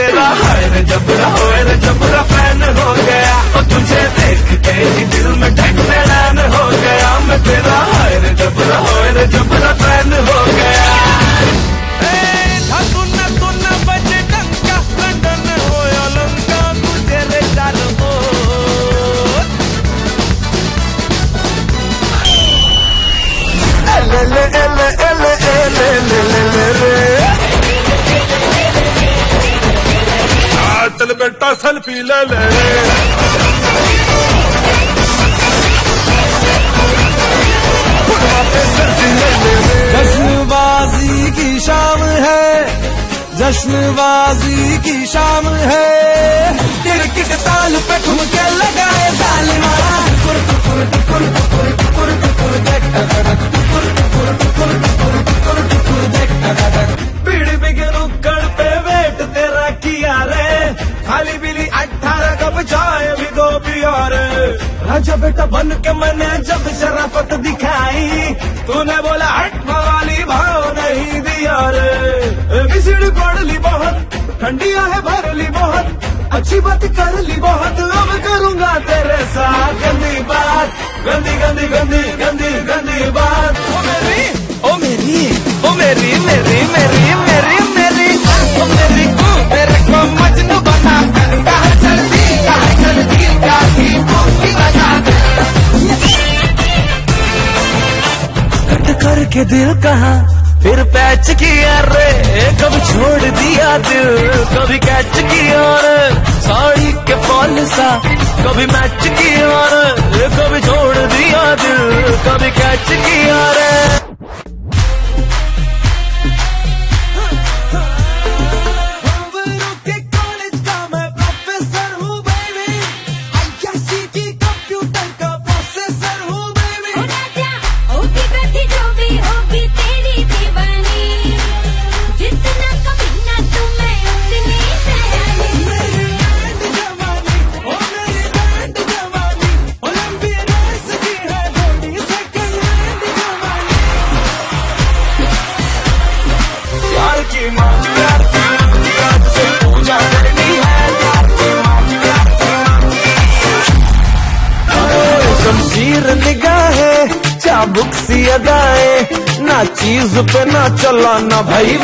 तेरा हाय रे जबरा होए रे जबरा फ़ैन हो गया। और तुझे देख के ही दिल में ढकने हो गया। मैं तेरा हाय रे जबरा होए रे जबरा फ़ैन हो गया। हो। ले ले ले ले ले बेटा सेल्फी ले ले। जश्नबाजी की शाम है जश्नबाजी की शाम है। क्रिकेट ताल पे ठुमके लगाए जालिमा। अठारह कप चाय भी दो पिया राजा बेटा बन के मैंने जब शराफत दिखाई, तूने बोला, हट वाली भाव नहीं दिया रे। पड़ ली बहुत, ठंडिया है, भर ली बहुत, अच्छी बात कर ली बहुत। अब करूँगा तेरे साथ गंदी बात, गंदी गंदी गंदी गंदी गंदी बात। ओ मेरी ओ मेरी ओ मेरी मेरी मेरी मेरी करके दिल कहा? फिर पैच किया रे। कभी छोड़ दिया दिल? कभी कैच किया रे। साड़ी के फॉल सा। कभी मैच किया रे। कभी छोड़ दिया दिल। कभी कैच किया रे। चाबुक सी अदाएँ ना चीज़ पे ना चला ना भाई